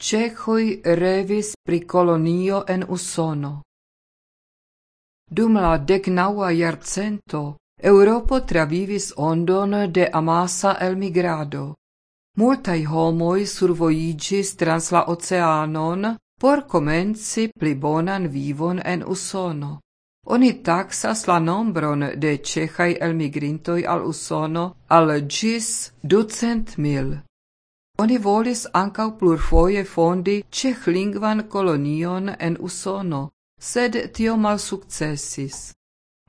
Cehoi revis pri kolonio en Usono. Dum la decnaua iarcento, Europo travivis ondon de amasa elmigrado. Multai homoi survoigis trans la oceanon por comenci pli bonan vivon en Usono. Oni taxas la nombron de cehai elmigrintoi al Usono al gis ducent mil. Oni volis ankaŭ plurfoje fondi ĉeĥlingvan kolonion en Usono, sed tio malsukcesis.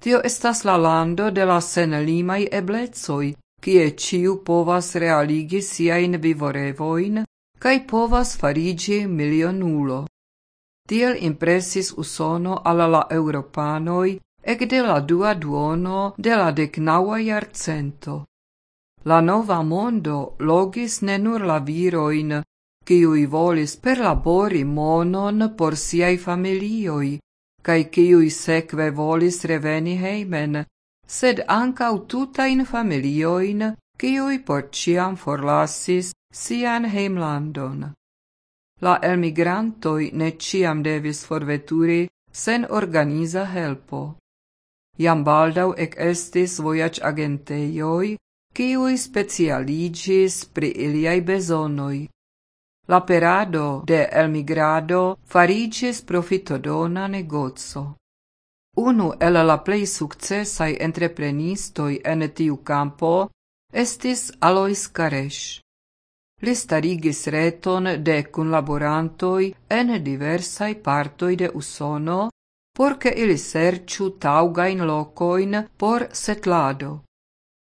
Tio estas la lando de la senlimaj eblezoi, kie ciu povas realigi siain vivorevoin, cae povas farigi milionulo. Tiel impressis usono alla la europanoi ec de la dua duono de la decnaua iarcento la nova mondo logis ne nur la viroin, kiui volis per labori monon por siai familioi, cae kiui seque volis reveni heimen, sed ancau tutain familioin, kiui por ciam forlassis sian heimlandon. La elmigrantoi ne ciam devis forveturi sen organiza helpo. Iam baldau ec estis vojac agenteioi, quiui specialigis pri iliai besonoi. La perado de elmigrado farigis profitodona negozo. Unu el la plei successai entreprenistoi en tiu campo estis Alois Karesh. Li starigis reton de cunlaborantoi en diversai partoi de Usono, porce ili serciu taugain locoin por setlado.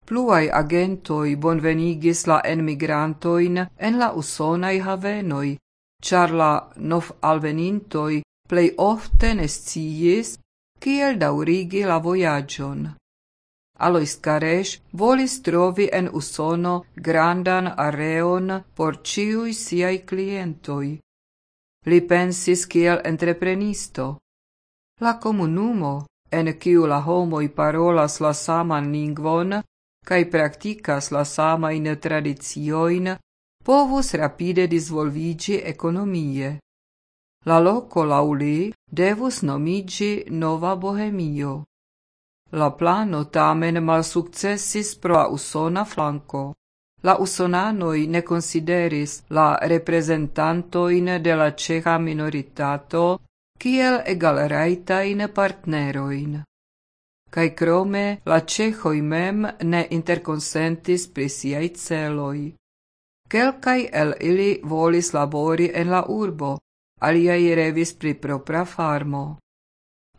Pluai agentoi bonvenigis la enmigrantoin en la usonaj havenoi, char la nov alvenintoi plei ofte nesciis kiel la voyagion. Alois Karesh volis trovi en Usono grandan areon por ciui siai clientoi. Li pensis kiel entreprenisto. La comunumo, en kiu la homoi parolas la saman lingvon, cae practicas la samajn tradizioin, povus rapide disvolvigi economie. La loco lauli devus nomigi Nova Bohemio. La plano tamen malsukcesis pro la usona flanco. La usonanoi ne consideris la representantoin de la ceha minoritato kiel egalrajtajn partneroin. Cae crome la cehoi mem ne interconsentis pri celoi. Quelcai el ili volis labori en la urbo, aliai revis pri propra farmo.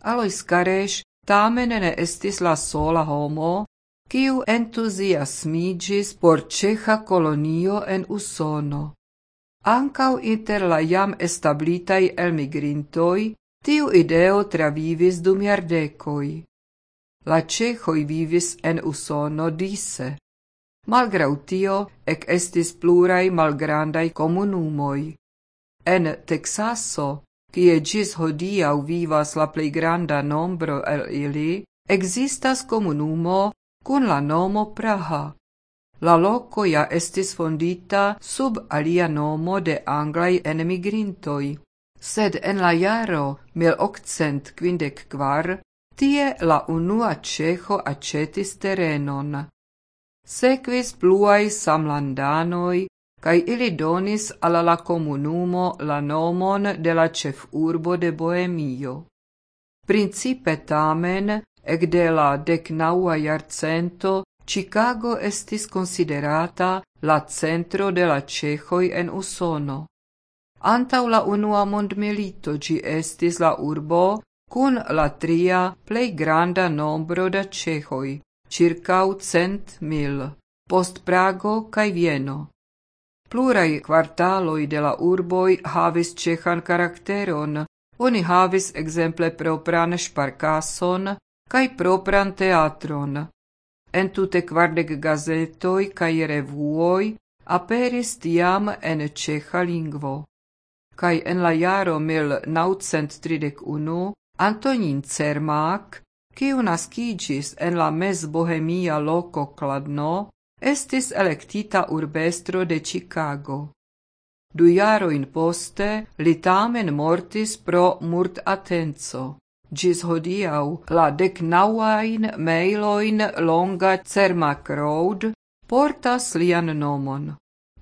Alois Karesh tamen ne estis la sola homo, kiu entusiasmigis por ceha colonio en Usono. Ancau inter la jam establitai elmigrintoi, tiu ideo travivis dum iardecoi la cehoi vivis en usono disse. Malgrau tio, ec estis plurai malgrandai comunumoi. En Texaso, kie gis hodiau vivas la plei granda nombro el ili, existas comunumo cun la nomo Praha. La loco ja estis fondita sub alia nomo de anglai enemigrintoi, sed en la jaro 1854 Tie la unua ceho acetis terenon. Sequis pluai samlandanoi, cae ili donis alla la comunumo la nomon de la cef urbo de Boemio. Principe tamen, ec de la decnaua iarcento, Chicago estis considerata la centro de la cehoi en Usono. Antau la unua mondmilito gi estis la urbo, kun la tria plei granda nombro da ĉeĥoj, circau cent mil, post Prago kaj Vieno. Plurai quartaloi de la urboj havis cehan karakteron, oni havis ekzemple propran sparkason, kaj propran teatron. Entute quardec gazetoj kaj revuoj aperis tiam en ceha lingvo. Kaj en la jaro 1931 Antonin Cermak, kiu nascigis en la mes bohemia loco Kladno, estis electita urbestro de Chicago. Du jaroin poste li tamen mortis pro murt atenco. Gis hodiau la decnauain mailoin longa Cermak Road portas lian nomon.